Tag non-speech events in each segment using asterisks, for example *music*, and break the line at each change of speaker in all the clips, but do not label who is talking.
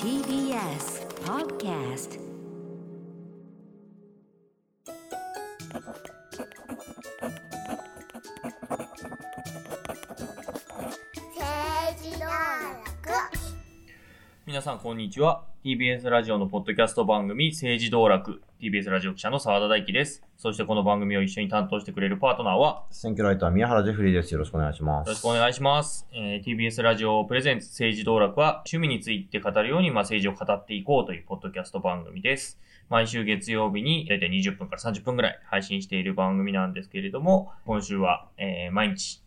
TBS Podcast
政治道楽
皆さん、こんにちは。TBS ラジオのポッドキャスト番組、政治道楽。TBS ラジオ記者の澤田大樹です。そしてこの番組を一緒に担当してくれるパートナーは、
選挙ライター宮原ジェフリーです。よろしくお願いします。
よろしくお願いします。えー TBS ラジオプレゼンツ政治道楽は、趣味について語るように、まあ、政治を語っていこうというポッドキャスト番組です。毎週月曜日に、だいたい20分から30分ぐらい配信している番組なんですけれども、今週は、えー毎日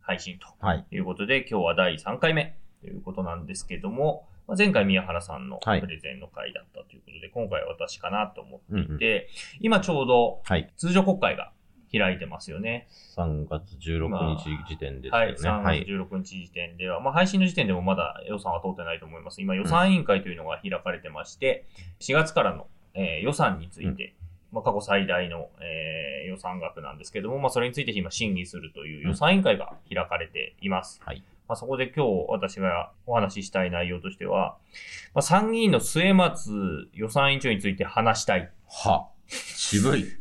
配信と
はい。
うことで、今日は第3回目ということなんですけども、まあ前回宮原さんの
はい
プレゼンの回だったということで、今回は私かなと思っていて、
うんうん
今ちょうど
はい。
通常国会が開いてますよね。
3月16日時点ですよ
はい、
ね。
3
はい。
月16日時点では、まあ配信の時点でもまだ予算は通ってないと思います。今予算委員会というのが開かれてまして、4月からの、えー予算について、まあ過去最大の、えー予算額なんですけども、まあそれについて今審議するという予算委員会が開かれています。
はい。
まあ、そこで今日私がお話ししたい内容としては、まあ、参議院の末松予算委員長について話したい。
は。渋い。*laughs*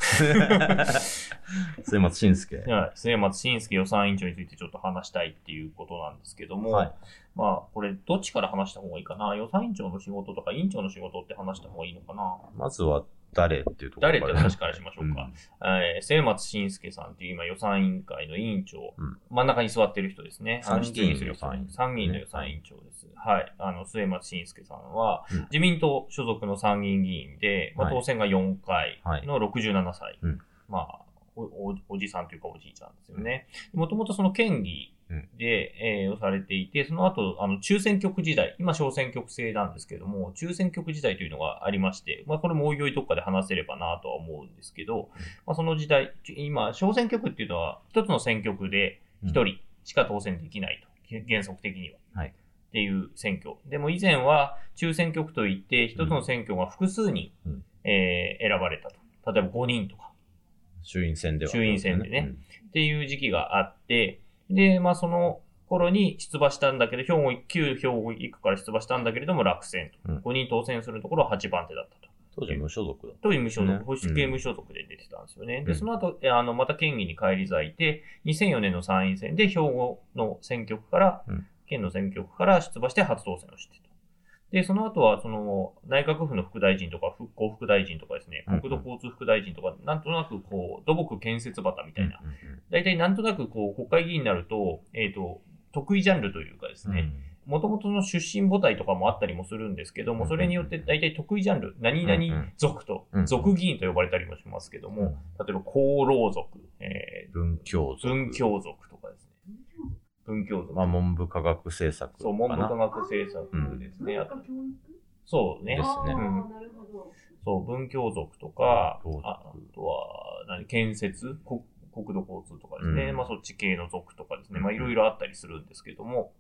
末松信介。
はい末松信介予算委員長についてちょっと話したいっていうことなんですけども、
はい。
まあ、これどっちから話した方がいいかな？予算委員長の仕事とか委員長の仕事って話した方がいいのかな？
まずは誰っていうところ
誰って話からしましょうか。
ん。
えー末松信介さんっていう今予算委員会の委員長、
うん。
真ん中に座ってる人ですね。
参議院
質疑する人
予算委員。長
参議院の予算委員長です。はい。あの、末松信介さんは、
うん。
自民党所属の参議院議員で、まあ、
はい
当選が4回の67歳。
うん。
まあおお、おじさんというかおじいちゃんですよね。もともとその県議で、えーをされていて、その後、あの、中選挙区時代、今小選挙区制なんですけども、中選挙区時代というのがありまして、まあ、これもおいおいどっかで話せればなとは思うんですけど、まあ、その時代、今、小選挙区っていうのは、一つの選挙区で一人しか当選できないと、原則的には。
はい
っていう選挙。でも以前は中選挙区といって、一つの選挙が複数人、
うん
えー選ばれたと。例えば5人とか
衆院選では。
衆院選でねっていう時期があって、で、まあその頃に出馬したんだけど、兵庫、旧兵庫1区から出馬したんだけれども落選と。
うん
5人当選するところは8番手だったと。
当時無所属だっ
当時無所属、
ね
保守系無所属で出てたんですよね。で、
うん
その後、えあの、また県議に返り咲いて、2004年の参院選で兵庫の選挙区から、
うん
県の選挙区から出馬して初当選をしてと。で、その後は、その、内閣府の副大臣とか、復興副大臣とかですね、国土交通副大臣とか、なんとなく、こう、土木建設旗みた
た
いな、大体なんとなく、こう、国会議員になると、えっ、と、得意ジャンルというかですね、もともとの出身母体とかもあったりもするんですけども、
うん
それによって大体得意ジャンル、何々族と族議員と呼ばれたりもしますけど
うん
も、例えば功労族、え
文教
ー、
族。
文教族と。文教族。
まあ、文部科学政策かな。
そう、文部科学政策ですね。あとそうね。
ですね
うん。そう、文教族とか、ああとは、何、建設？国国土交通とかですね。
うん
まあそっち系の族とかですね。まあいろいろあったりするんですけども、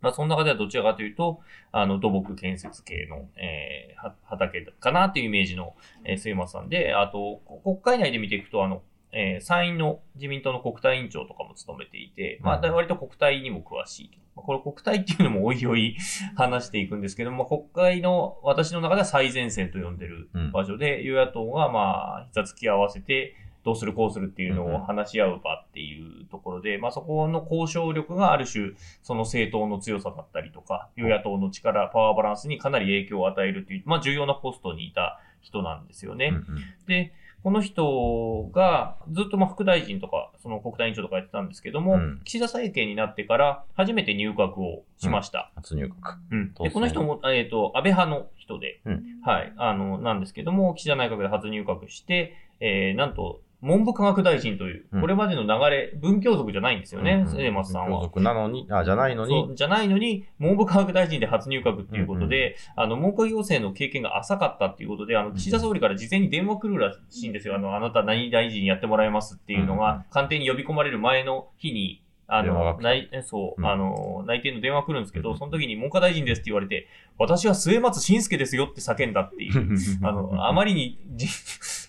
まあその中ではどちらかというと、あの、土木建設系の、えーは畑かなっていうイメージの、えー、末松さんで、あと、こ国会内で見ていくと、あの、えー参院の自民党の国対委員長とかも務めていて、まあ、
うん
割と国対にも詳しいと。まあこれ国対っていうのもおいおい *laughs* 話していくんですけども、国会の私の中では最前線と呼んでる
うん。
場所で、与野党がまあ、膝つき合わせて、どうするこうするっていうのを話し合う場っていうところで、まあそこの交渉力がある種、その政党の強さだったりとか、与野党の力、パワーバランスにかなり影響を与えるという、まあ重要なポストにいた人なんですよね。
うんうん。
で、この人がずっとまあ副大臣とか、その国対委員長とかやってたんですけども、
うん。
岸田政権になってから初めて入閣をしました。
初入閣。
うん。でこの人も、えっ、と、安倍派の人で、
うん。
はい、あの、なんですけども、岸田内閣で初入閣して、えー、なんと、文部科学大臣という、
うん。
これまでの流れ、文教族じゃないんですよね、
うん
末松さんは。
文教族なのに、あ、じゃないのに。
じゃないのに、文部科学大臣で初入閣っていうことで、あの、文科行政の経験が浅かったっていうことで、あの、岸田総理から事前に電話来るらしいんですよ。あの、あなた何大臣やってもらえますっていうの
うん
が、官邸に呼び込まれる前の日に、あの、内、そう、
うん。
あの、内定の電話来るんですけど、
うん
その時に文科大臣ですって言われて、私は末松信介ですよって叫んだっていう。*laughs* あの、あまりにじ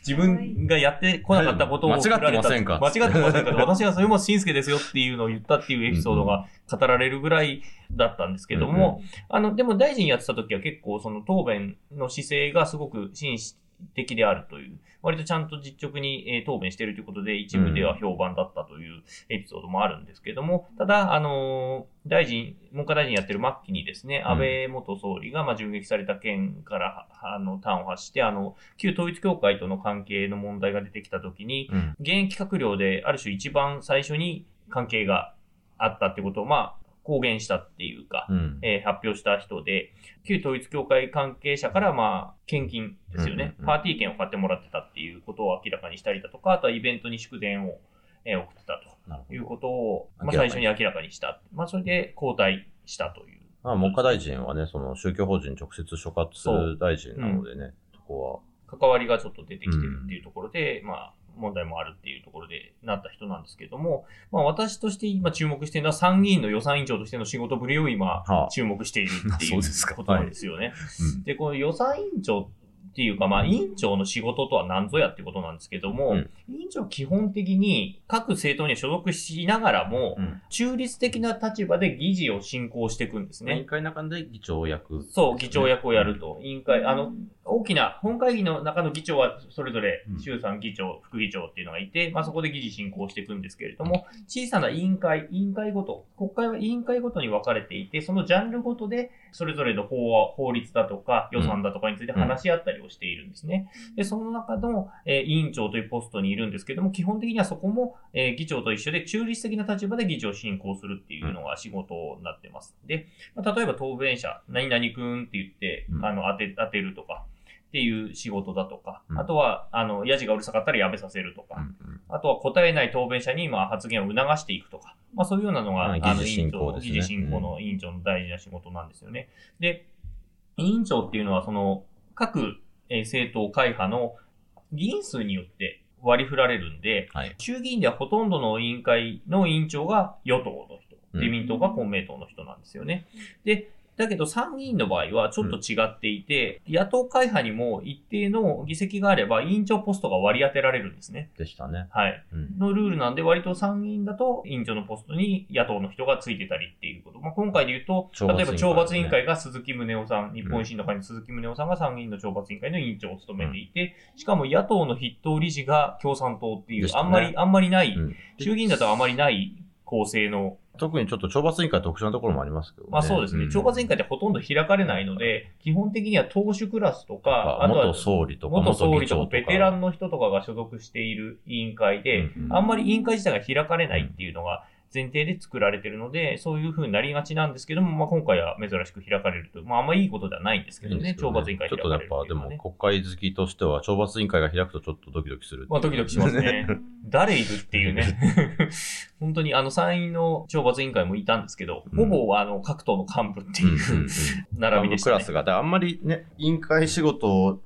自分がやってこなかったことを
間違ってませんか？
間違ってませんか？*laughs* 私はそれもしんすけですよっていうのを言ったっていうエピソードが語られるぐらいだったんですけども、あの、でも大臣やってた時は結構その答弁の姿勢がすごく紳士的であるという、割とちゃんと実直に、えー答弁しているということで、一部では評判だったというエピソードもあるんですけども、ただ、あのー大臣、文科大臣やってる末期にですね、安倍元総理が、まあ、銃撃された件から、あの、端を発して、あの、旧統一教会との関係の問題が出てきたときに、
うん。
現役閣僚で、ある種一番最初に関係があったってことを、まあ、公言したっていうか、
うん。
えー発表した人で、旧統一教会関係者から、まあ、献金ですよね、
うんうんうん。
パーティー券を買ってもらってたっていうことを明らかにしたりだとか、あとはイベントに祝電を、えー送ってたということを、まあ、最初に明らかにした。まあ、それで交代したという。
まあ、文科大臣はね、その宗教法人直接所轄大臣なのでね、そこ
関わりがちょっと出てきてるっていうところで、まあ、問題もあるっていうところでなった人なんですけども、まあ私として今注目しているのは参議院の予算委員長としての仕事ぶりを今
はあ
注目しているってい
そう
ことなんですよね。
はうん
で、この予算委員長っていうか、まあ委員長の仕事とは何ぞやってことなんですけども、
うん
委員長は基本的に各政党には所属しながらも、
うん
中立的な立場で議事を進行していくんですね。
委員会の中で議長役。
そう、議長役をやると。委員会、あの、大きな、本会議の中の議長はそれぞれ
うん、
衆参議長、副議長っていうのがいて、まあそこで議事進行していくんですけれども、小さな委員会、委員会ごと、国会は委員会ごとに分かれていて、そのジャンルごとで、それぞれの法法律だとか予算だとかについて話し合ったりをしているんですね。で、その中の、えー委員長というポストにいるんですけども、基本的にはそこも、えー議長と一緒で中立的な立場で議事を進行するっていうのが仕事になってます。で、まあ例えば答弁者、何々くんって言って、
うん。
あの、当て、当てるとか、っていう仕事だとか、
うん
あとは、あの、ヤジがうるさかったらやめさせるとか、
うんうん
あとは答えない答弁者に、まあ、発言を促していくとか、まあ、そういうようなのが、
まあ
あの、委員長議事進行の委員長の大事な仕事なんですよね。で、委員長っていうのは、その、各、えー政党会派の議員数によって割り振られるんで、
はい。
衆議院ではほとんどの委員会の委員長が与党の人、
うん
自民党が公明党の人なんですよね。で、だけど参議院の場合はちょっと違っていて、野党会派にも一定の議席があれば委員長ポストが割り当てられるんですね。
でしたね。
はい。
うん。
のルールなんで、割と参議院だと委員長のポストに野党の人がついてたりっていうこと。まあ、今回で言うと、例えば懲罰委員会が鈴木宗男さん、日本維新の会の鈴木宗男さんが参議院の懲罰委員会の委員長を務めていて、しかも野党の筆頭理事が共産党っていう、あんまり、あんまりない、
うん
衆議院だとあまりない構成の、
特にちょっと懲罰委員会特殊なところもありますけどね。
まあそうですね、
ん。
懲罰委員会ってほとんど開かれないので、基本的には党首クラスとか、あとは
元総理とか、
元総理とかベテランの人とかが所属している委員会で、
うんうん。
あんまり委員会自体が開かれないっていうのが前提で作られてるので、そういう風になりがちなんですけども、まあ今回は珍しく開かれると、まああんまりいいことではないんですけどね、
いいんですけど
懲罰委員会
ちょっとやっ
開かれるって
ぱ、で
いうのはね。
も国会好きとしては、懲罰委員会が開くとちょっとドキドキするっていう。
まあドキドキしますね。*laughs* 誰いるっていうね。*laughs* 本当にあの参院の懲罰委員会もいたんですけど、
うん
ほぼあの各党の幹部っていううん *laughs* 並びでしたね。
クラスが。だからあんまりね、委員会仕事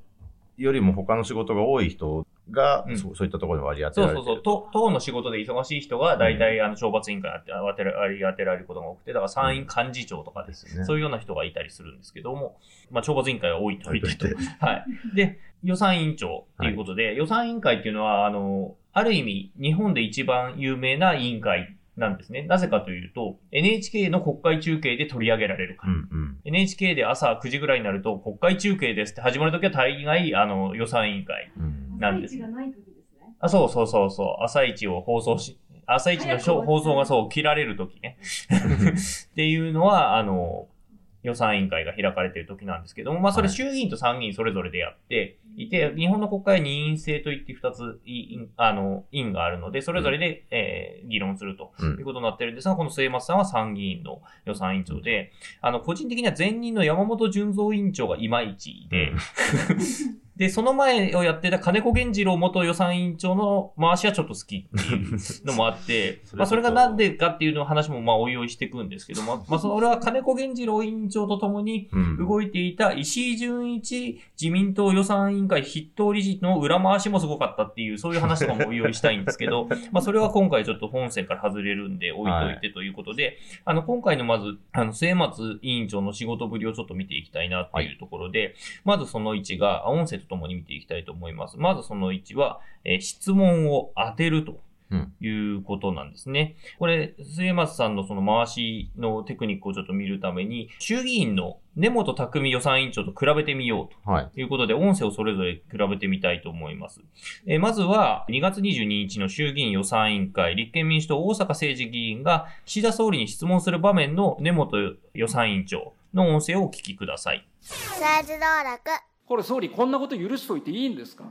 よりも他の仕事が多い人が、
うん
そうそういったところに割り当てられてる
そうそうそう。党党の仕事で忙しい人が大体あの懲罰委員会に当てら割り当てられることが多くて、だから参院幹事長とかです
ですよね。
そういうような人がいたりするんですけども、まあ、懲罰委員会は置いといてと。*laughs* はい。で、予算委員長っていうことで、予算委員会っていうのは、あの、ある意味、日本で一番有名な委員会なんですね。なぜかというと、NHK の国会中継で取り上げられるから。
うんうん。
NHK で朝9時ぐらいになると、国会中継ですって始まるときは大概、あの、予算委員会
うん
なんです。
がない時ですね。
あ、そうそうそうそう。朝一を放送し、朝一の放送がそう、切られるときね。*laughs* っていうのは、あの、予算委員会が開かれている時なんですけども、まあそれ
はい
衆議院と参議院それぞれでやっていて、日本の国会は二院制といって二つ、いあの、院があるので、それぞれで、えー議論すると
うん
いうことになってるんですが、この末松さんは参議院の予算委員長で、あの、個人的には前任の山本淳三委員長がいまいちで、*laughs* で、その前をやってた金子源次郎元予算委員長の回しはちょっと好きっていう *laughs* のもあって、
それ
まあそれがなんでかっていうの話もまあおいおいしていくんですけども、まあその俺は金子源次郎委員長と共に
うん。
動いていた石井淳一自民党予算委員会筆頭理事の裏回しもすごかったっていう、そういう話とかもおいおいしたいんですけど、*laughs* まあそれは今回ちょっと本線から外れるんで置いといてということで、あの今回のまず、あの末松委員長の仕事ぶりをちょっと見ていきたいなっていうところで、まずその1が、あ音声とともに見ていきたいと思います。まずその1は、えー質問を当てると
うん
いうことなんですね。これ、末松さんのその回しのテクニックをちょっと見るために、衆議院の根本匠予算委員長と比べてみようと。
はい。
ということで、音声をそれぞれ比べてみたいと思います。えーまずは、2月22日の衆議院予算委員会、立憲民主党大阪政治議員が岸田総理に質問する場面の根本予算委員長の音声をお聞きください。
政治道楽
これ総理、こんなこと許しといていいんですか？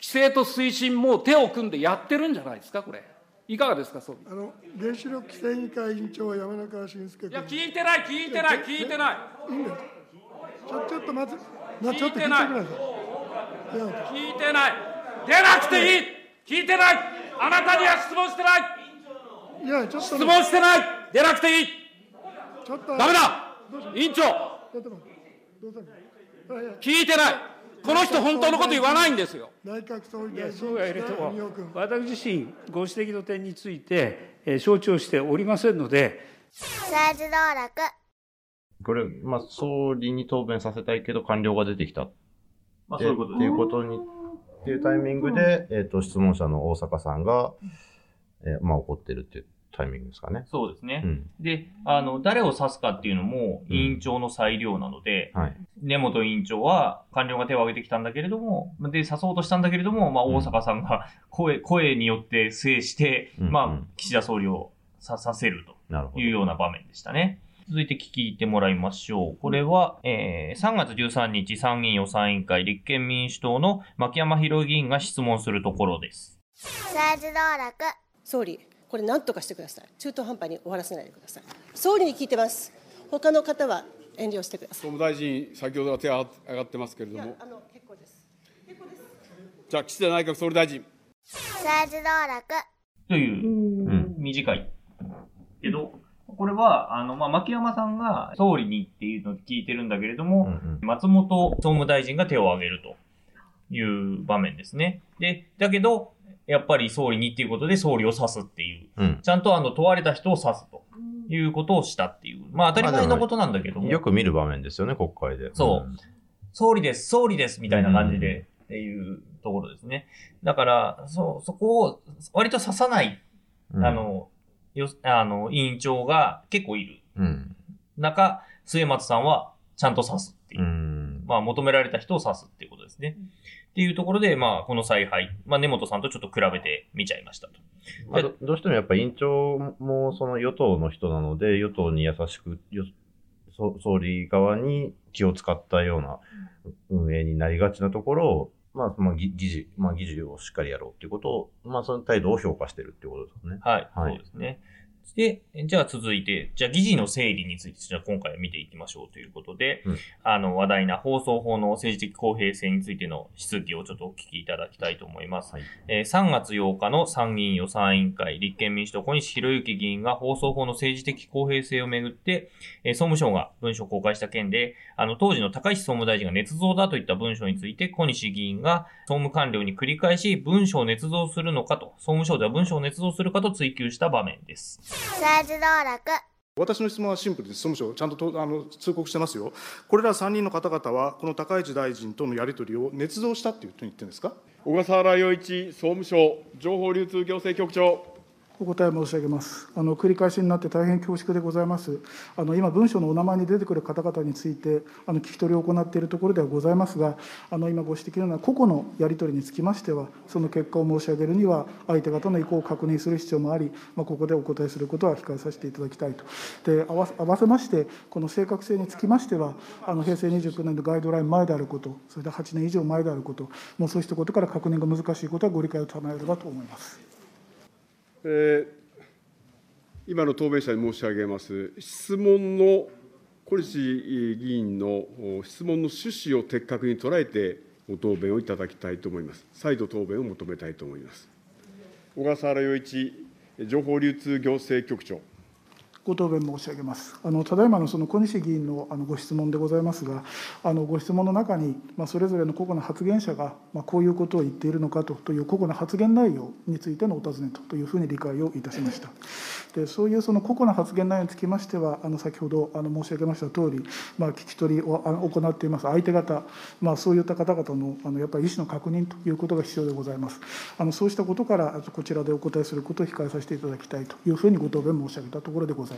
規制と推進も手を組んでやってるんじゃないですか、これ。いかがですか、総理？
あの原子力規制委員会委員長山中伸介君。
いや、聞いてない、聞いてない、聞いてない。
いいん。ちょちょっと待つ。まあちょっと聞いてください。
聞いてない。出なくていい聞いてないあなたには質問してない
いやちょっと
質問してない出なくていい
ちょっと
ダメだ委員長
ちょっと待って。どう
聞いてない。この人本当のこと言わないんですよ。
内閣総理
いや
大臣。
私自身、ご指摘の点について、えー承知をしておりませんので、
政治道楽
これ、まあ、総理に答弁させたいけど官僚が出てきた。
まあ、
でっていうことに、っていうタイミングで、えっ、と、質問者の大阪さんが、えーまあ、怒ってるっていうタイミングですかね。
そうですね。
うん。
で、あの、誰を指すかっていうのも委員長の裁量なので、
はい。
根本委員長は官僚が手を挙げてきたんだけれども、で、指そうとしたんだけれども、まあ、
うん
大阪さんが声、声によって制して、
うん
まあ
うん、
岸田総理をささせると。いうような場面でしたね。続いて聞いてもらいましょう。これは、えー3月13日参議院予算委員会立憲民主党の牧山博議員が質問するところです。
政治道楽
総理、これ何とかしてください。中途半端に終わらせないでください。総理に聞いてます。他の方は遠慮してくださ
総務大臣、先ほどは手が上がってますけれ
い。い
ども、、
やあの結構です。結構です。
じゃあ、岸田内閣総理大臣。
政治道楽
という、
うん。
短い。けど、これは、あの、まあ、牧山さんが総理にっていうのを聞いてるんだけれども、
うんうん
松本総務大臣が手を挙げるという場面ですね。で、だけど、やっぱり総理にっていうことで総理を指すっていう、
うん。
ちゃんとあの問われた人を指すということをしたっていう。まあ当たり前のことなんだけども、
よく見る場面ですよね、国会で。
そう総理です、総理ですみたいな感じでっていうところですね。だから、そ、そこを割と指さない、
うん。
あの、よ、あの、委員長が結構いる
うん。
中、末松さんはちゃんと指すっていうう。
ん。
まあ求められた人を指すっていうことですね。っていうところで、まあこの采配、まあ根本さんとちょっと比べてみちゃいましたと。
まあどどうしてもやっぱ委員長もその与党の人なので、与党に優しく、よそ総理側に気を使ったような運営になりがちなところを、まあ、まあ、議議事、まあ、議事をしっかりやろうっていうことを、まあ、その態度を評価してるっていうことですね。
はい、
はい
そうですね。で、じゃあ続いて、じゃあ議事の整理について、じゃあ今回は見ていきましょうということで、
うん
あの、話題な放送法の政治的公平性についての質疑をちょっとお聞きいただきたいと思います。
はい
えー3月8日の参議院予算委員会、立憲民主党小西博之議員が放送法の政治的公平性をめぐって、えー総務省が文書を公開した件で、あの、当時の高市総務大臣が捏造だといった文書について、小西議員が総務官僚に繰り返し文書を捏造するのかと、総務省では文書を捏造するかと追及した場面です。
政治道楽
私の質問はシンプルです、総務省、ちゃんととあの通告してますよ、これら3人の方々は、この高市大臣とのやり取りを捏造したっていうふうに言ってるんですか？
小笠原洋一総務省情報流通行政局長。
お答え申し上げます。あの繰り返しになって大変恐縮でございます。あの今、文書のお名前に出てくる方々について、あの聞き取りを行っているところではございますが、あの今ご指摘のような個々のやり取りにつきましては、その結果を申し上げるには、相手方の意向を確認する必要もあり、まあ、ここでお答えすることは控えさせていただきたいと。で合わせまして、この正確性につきましては、あの平成29年のガイドライン前であること、それで8年以上前であること、もうそうしたことから確認が難しいことはご理解を賜れればと思います。
えー今の答弁者に申し上げます、質問の小西議員の質問の趣旨を的確に捉えて、ご答弁をいただきたいと思います。再度答弁を求めたいと思います。小笠原洋一情報流通行政局長。
ご答弁申し上げます。あのただいまのその小西議員のあのご質問でございますが、あのご質問の中に、まあ、それぞれの個々の発言者が、まあ、こういうことを言っているのかとという個々の発言内容についてのお尋ねとというふうに理解をいたしました。でそういうその個々の発言内容につきましては、あの先ほどあの申し上げました通り、まあ、聞き取りを行っています相手方、まあ、そういった方々のあのやっぱり意思の確認ということが必要でございます。あのそうしたことから、こちらでお答えすることを控えさせていただきたいというふうにご答弁申し上げたところでございます。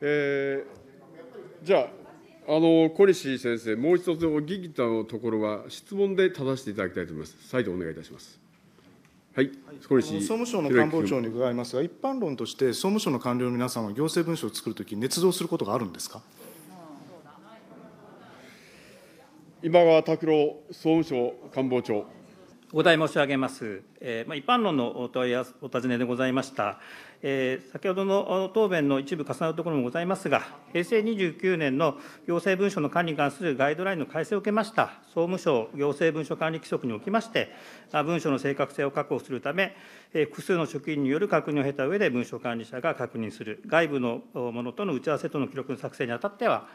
えーじゃあ、あの小西先生、もう一つの議議のところは、質問で正していただきたいと思います。再度お願いいたします。はい、
総務省の官房長に伺いますが、一般論として、総務省の官僚の皆さんは行政文書を作るとき、捏造することがあるんですか？
今川拓郎総務省官房長。
お答え申し上げます。えーまあ、一般論のお問い合わせお尋ねでございました。えー先ほどの答弁の一部重なるところもございますが、平成29年の行政文書の管理に関するガイドラインの改正を受けました、総務省行政文書管理規則におきまして、文書の正確性を確保するため、えー複数の職員による確認を経た上で文書管理者が確認する、外部のものとの打ち合わせとの記録の作成にあたっては、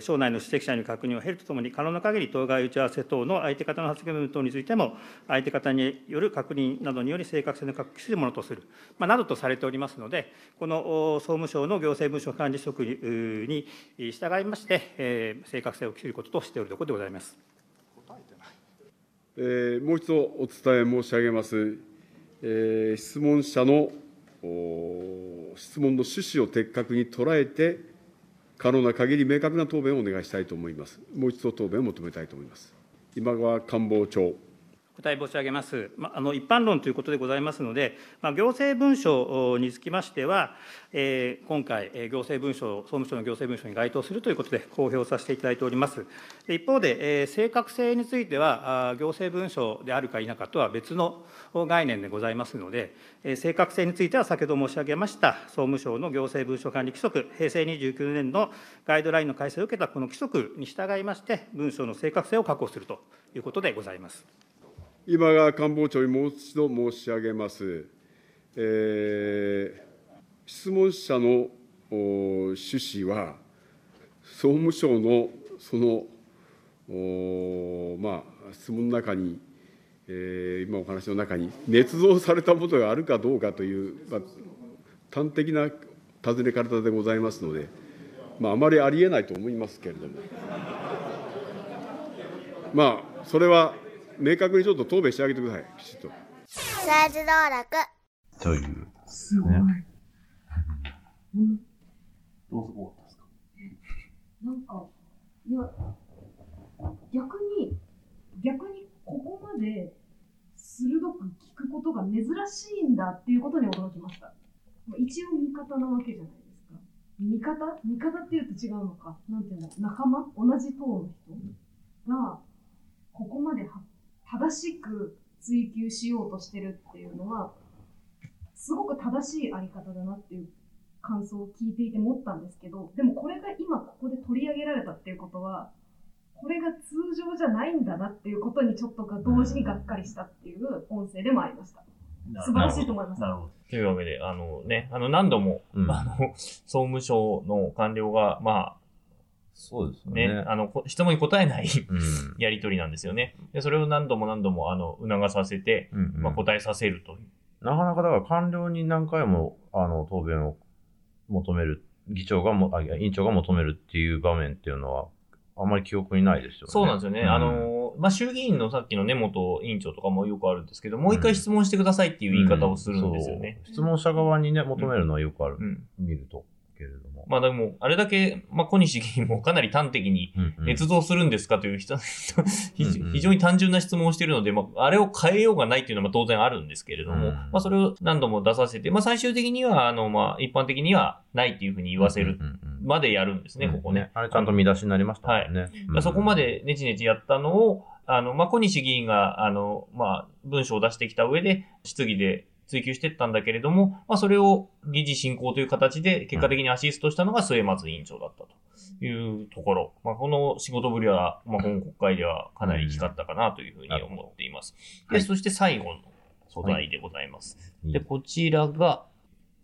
省内の出席者に確認を経るとともに、可能な限り当該打ち合わせ等の相手方の発言等についても、相手方による確認などにより正確性の確保するものとする、まあ、などとされておりますので、この総務省の行政文書管理規則に従いまして、正確性を期することとしておるところでございます。
えーもう一度お伝え申し上げます。えー質問者の質問の趣旨を的確に捉えて、可能な限り明確な答弁をお願いしたいと思います。もう一度答弁を求めたいと思います。今川官房長。
答え申し上げます。まあ、の一般論ということでございますので、まあ、行政文書につきましては、えー今回、行政文書、総務省の行政文書に該当するということで公表させていただいております。一方で、えー正確性については、行政文書であるか否かとは別の概念でございますので、えー正確性については先ほど申し上げました、総務省の行政文書管理規則、平成29年のガイドラインの改正を受けたこの規則に従いまして、文書の正確性を確保するということでございます。
今川官房長にもう一度申し上げます。えー質問者の趣旨は、総務省のその、おまあ、質問の中に、えー今お話の中に、捏造されたものがあるかどうかという、まあ、端的な尋ね方でございますので、まあ、あまりありえないと思いますけれども。まあ、それは明確にちょっと答弁してあげてください、きちっと。
政治道楽
という。
すごい。うん
どうぞ、どうですか？
なんか、いや、逆に、逆にここまで鋭く聞くことが珍しいんだっていうことに驚きました。まあ一応味方なわけじゃないですか。味方？味方っていうと違うのか。なんていうんだ仲間？同じ党の人？が、ここまでは正しく追求しようとしてるっていうのは、すごく正しいあり方だなっていう感想を聞いていて思ったんですけど、でもこれが今ここで取り上げられたっていうことは、これが通常じゃないんだなっていうことにちょっとが同時にがっかりしたっていう音声でもありました。素晴らしいと思います。
なるほど。というわけで、あのね、あの何度も、あの、総務省の官僚が、まあ、
そうです
ね。
ね
あの、こ質問に答えない、*laughs* やりとりなんですよね。で、それを何度も何度も、あの、促させて、まあ、答えさせるという。
なかなかだから官僚に何回も、あの、答弁を求める、議長がも、あ、委員長が求めるっていう場面っていうのは、あんまり記憶にないですよね。
そうなんですよね。
うん
あの、まあ、衆議院のさっきの根本委員長とかもよくあるんですけど、もう一回質問してくださいっていう言い方をするんですよね。
そう質問者側にね、求めるのはよくある。見ると。けれども。
まあでも、あれだけ、まあ、小西議員もかなり端的に、捏造するんですかという人、*laughs* 非非常に単純な質問をしているので、まあ、あれを変えようがないっていうのは当然あるんですけれども、まあ、それを何度も出させて、まあ、最終的には、あの、まあ、一般的にはないっていうふうに言わせるまでやるんですね、ここね。
あれちゃんと見出しになりました
はい。
ね。
まあそこまでネチネチやったのを、あの、まあ、小西議員が、あの、まあ、文章を出してきた上で、質疑で追求していったんだけれども、まあ、それを議事進行という形で、結果的にアシストしたのが末松委員長だったというところ。まあ、この仕事ぶりは、まあ、今国会ではかなり光ったかなというふうに思っています。で、そして最後の素材でございます。で、こちらが、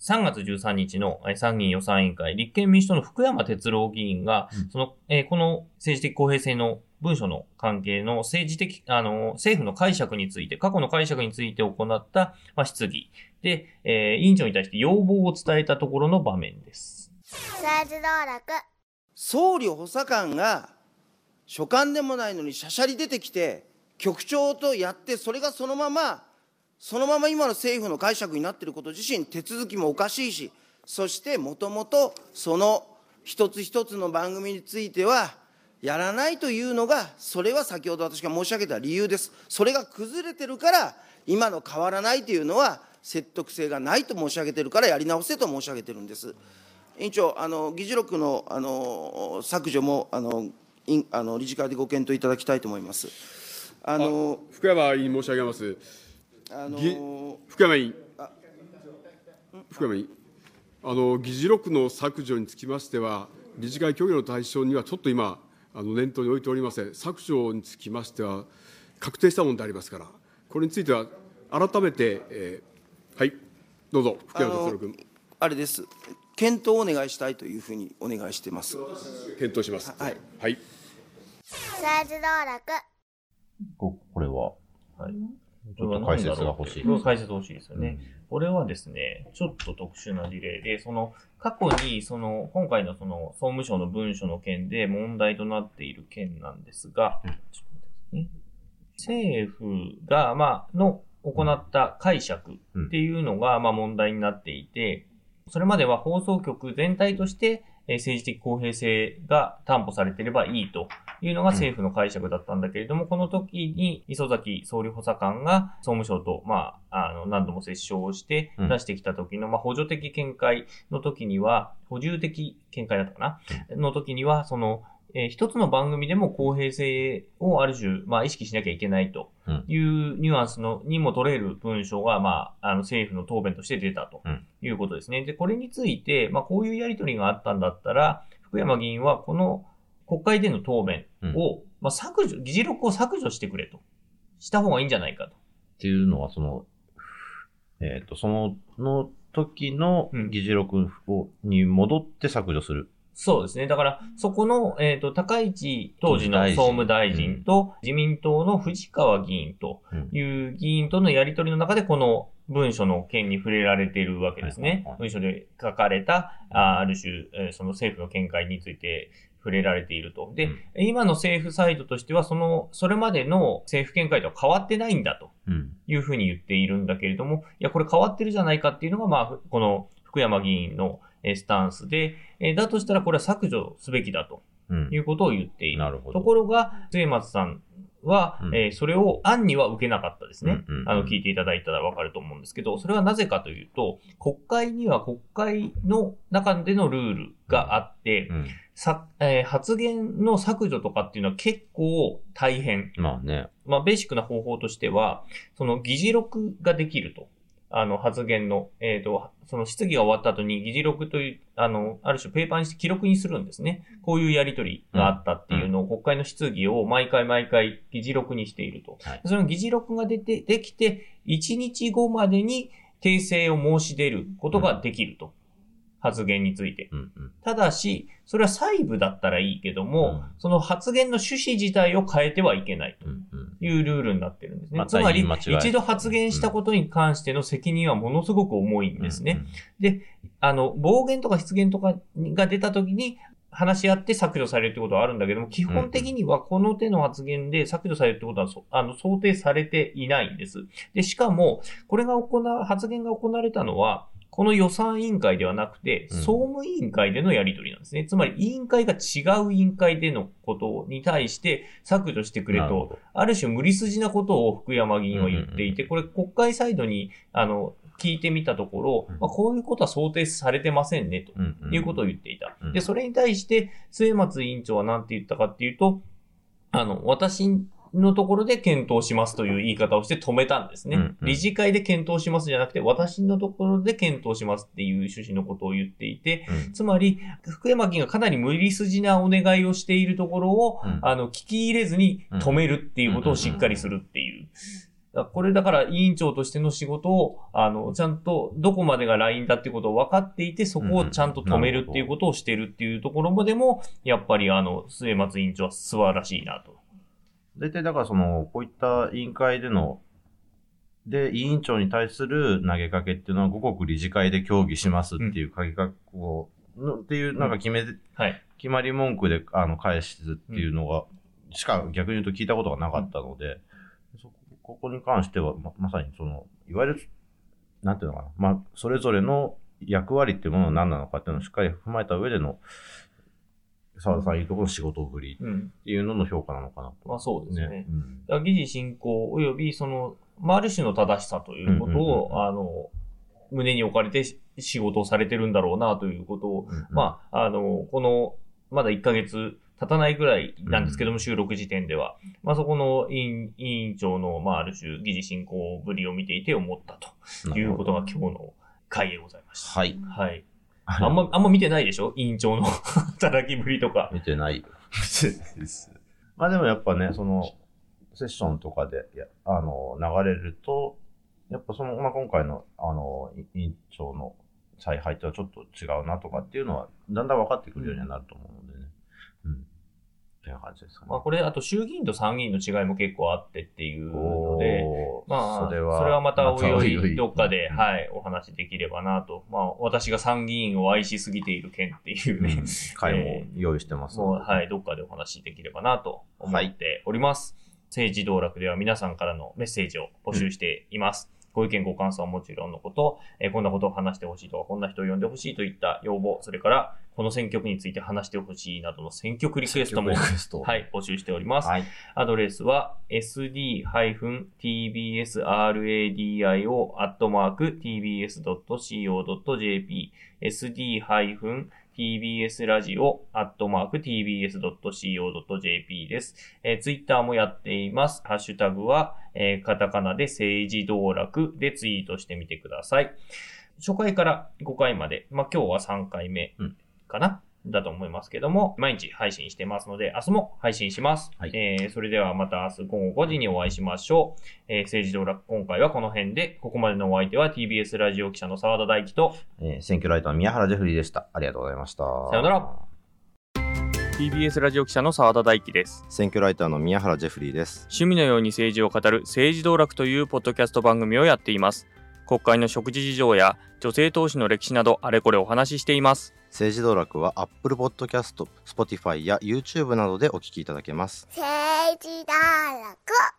3月13日のえー参議院予算委員会、立憲民主党の福山哲郎議員が、その、えーこの政治的公平性の文書の関係の政治的、あの、政府の解釈について、過去の解釈について行った、まあ、質疑で、えー委員長に対して要望を伝えたところの場面です。
政治道楽
総理補佐官が所管でもないのにしゃしゃり出てきて局長とやってそれがそのままそのまま今の政府の解釈になっていること自身手続きもおかしいしそしてもともとその一つ一つの番組についてはやらないというのがそれは先ほど私が申し上げた理由ですそれが崩れてるから今の変わらないというのは説得性がないと申し上げてるからやり直せと申し上げてるんです。委員長、あの議事録のあの削除もあのあの理事会でご検討いただきたいと思います。あの
福山委員申し上げます。
あの
ぎ福山委員。福山委員。あの議事録の削除につきましては、理事会協議の対象にはちょっと今、あの念頭に置いておりません。削除につきましては、確定したものでありますから、これについては改めて、えーはい、どうぞ、福山達郎君。
あれです。検討をお願いしたいというふうにお願いしてます。
検討します。
はい。
はい。
政治道楽
ここれは、
はい。
ちょっと解説が欲しい。
解説欲しいですよね。これはですね、ちょっと特殊な事例で、その、過去に、その、今回のその、総務省の文書の件で問題となっている件なんですが、ちょっと待ってくださいね。政府が、まあ、の行った解釈っていうのが、まあ問題になっていて、それまでは放送局全体として、えー政治的公平性が担保されていればいいというのが政府の解釈だったんだけれども、この時に磯崎総理補佐官が総務省と、まあ、あの、何度も折衝をして
うん。
出してきた時の、まあ、補助的見解の時には、補充的見解だったかな？の時には、その、えー一つの番組でも公平性をある種、まあ、意識しなきゃいけないというニュアンスのにも取れる文章が、まあ、あの政府の答弁として出たということですね。で、これについて、まあ、こういうやりとりがあったんだったら、福山議員はこの国会での答弁を、まあ、削除、議事録を削除してくれと。した方がいいんじゃないかと。
っていうのは、その、えっ、と、その、の時の議事録を、に戻って削除する。
そうですね。だから、そこの、えっ、と、高市当時の総務大臣と自民党の藤川議員という議員とのやりとりの中で、この文書の件に触れられているわけですね。文書で書かれた、あある種、えーその政府の見解について触れられていると。で、今の政府サイドとしては、その、それまでの政府見解とは変わってないんだと
うん。
いうふうに言っているんだけれども、いや、これ変わってるじゃないかっていうのが、まあ、この福山議員のえースタンスで、えーだとしたらこれは削除すべきだと
うん。
いうことを言っている。ところが、末松さんは、えーそれを案には受けなかったですね。
うんうんうん
あの、聞いていただいたらわかると思うんですけど、それはなぜかというと、国会には国会の中でのルールがあって、さえー発言の削除とかっていうのは結構大変。
まあね。
まあ、ベーシックな方法としては、その議事録ができると。あの、発言の、えっ、と、その質疑が終わった後に議事録という、あの、ある種ペーパーにして記録にするんですね。こういうやりとりがあったっていうのを、国会の質疑を毎回毎回議事録にしていると。その議事録が出て、できて、1日後までに訂正を申し出ることができると。発言について。ただし、それは細部だったらいいけども、その発言の趣旨自体を変えてはいけないというルールになってるんですね。つまり一度発言したことに関しての責任はものすごく重いんですね。で、あの、暴言とか失言とかが出たときに、話し合って削除されるってことはあるんだけども、基本的にはこの手の発言で削除されるってことはそあの想定されていないんです。で、しかも、これが行わ、発言が行われたのは、この予算委員会ではなくて、総務委員会でのやり取りなんですね。つまり、委員会が違う委員会でのことに対して削除してくれとある種無理筋なことを福山議員は言っていて、これ国会サイドに、あの、聞いてみたところ、まあ、こういうことは想定されてませんね、ということを言っていた。で、それに対して、末松委員長は何て言ったかっていうと、あの、私のところで検討しますという言い方をして止めたんですね。
うんうん
理事会で検討しますじゃなくて、私のところで検討しますっていう趣旨のことを言っていて、つまり、福山議員がかなり無理筋なお願いをしているところを、あの、聞き入れずに止めるっていうことをしっかりするっていう。これだから委員長としての仕事を、あの、ちゃんとどこまでがラインだってことを分かっていて、そこをちゃんと止めるっていうことをしてるっていうところまでも、やっぱりあの、末松委員長は素晴らしいなと。
大体だからその、こういった委員会での、で、委員長に対する投げかけっていうのは、五国理事会で協議しますっていう鍵かを、のっていう、なんか決め、
うん、はい。
決まり文句で、あの、返すっていうのが、しか逆に言うと聞いたことがなかったので、そここに関してはま、まさにその、いわゆる、なんていうのかな、まあ、それぞれの役割っていうものは何なのかっていうのをしっかり踏まえた上での、澤田さんいうところの仕事ぶりっていうのの評価なのかなと。
まあそうですね。ねうん、議事進行及びその、まあ、ある種の正しさということを、あの、胸に置かれて仕事をされてるんだろうなということを、うんうん、まあ、あの、この、まだ1ヶ月経たないぐらいなんですけども、収録時点では。まあそこの委員委員長の、まあある種、議事進行ぶりを見ていて思ったということが今日の会でございました。
はい。
はい。あんま、あんま見てないでしょ？委員長の *laughs* 働きぶりとか。
見てない。*laughs* まあでもやっぱね、その、セッションとかで、やあの、流れると、やっぱその、まあ今回の、あの、委員長の采配とはちょっと違うなとかっていうのは、だんだん分かってくるようにはなると思うので。っていう感じですかね。
まあこれ、あと衆議院と参議院の違いも結構あってっていうので、まあ、
それは、
それはまたおいおい、どっかで、はい、お話できればなと。まあ、私が参議院を愛しすぎている件っていうね、
会も用意してます、
もう、はい、どっかでお話できればなと思っております。政治道楽では皆さんからのメッセージを募集しています。ご意見ご感想はもちろんのこと、えー、こんなことを話してほしいとか、こんな人を呼んでほしいといった要望、それから、この選挙区について話してほしいなどの選挙区リクエストも、はい、募集しております。はい、アドレスは、sd-tbsradio.tbs.co.jp sd- tbsradio.tbs.co.jp です。えー、ツイッターもやっています。ハッシュタグは、えー、カタカナで政治道楽でツイートしてみてください。初回から5回まで、まあ、今日は3回目かな、うんだと思いますけども、毎日配信してますので、明日も配信します。はい、えー、それではまた明日午後5時にお会いしましょう。えー、政治道楽、今回はこの辺で、ここまでのお相手は TBS ラジオ記者の澤田大樹と、
えー、選挙ライターの宮原ジェフリーでした。ありがとうございました。
さよなら。TBS ラジオ記者の澤田大樹です
選挙ライターの宮原ジェフリーです
趣味のように政治を語る政治道楽というポッドキャスト番組をやっています国会の食事事情や女性投資の歴史などあれこれお話ししています。
政治道楽は Apple Podcast、Spotify や YouTube などでお聞きいただけます。
政治道楽